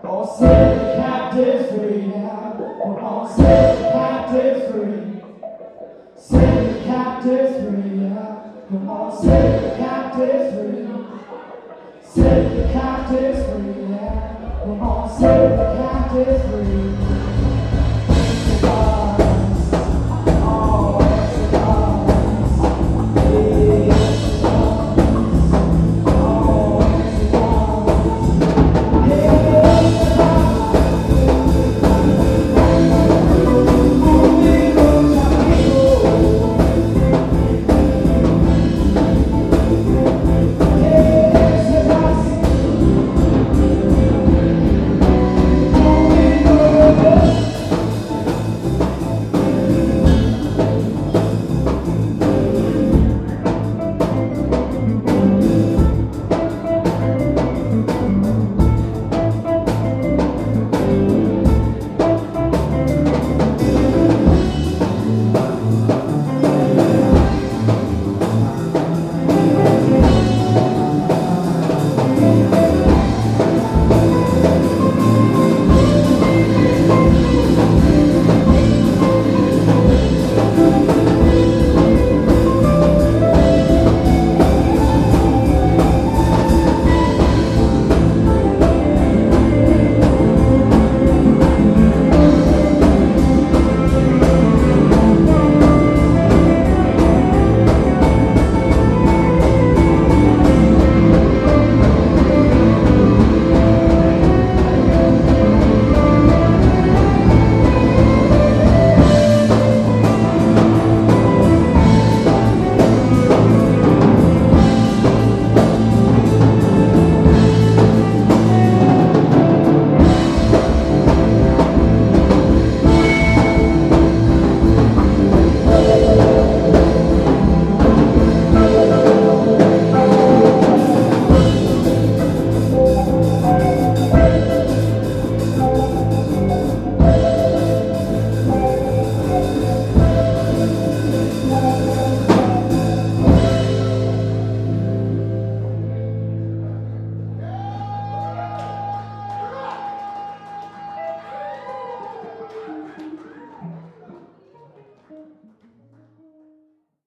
Gonna set the captives free. Yeah. come on, set the captives free. Set the captives free. Yeah. We're set the captives free. Set the captives free. Yeah. We're set the captives free.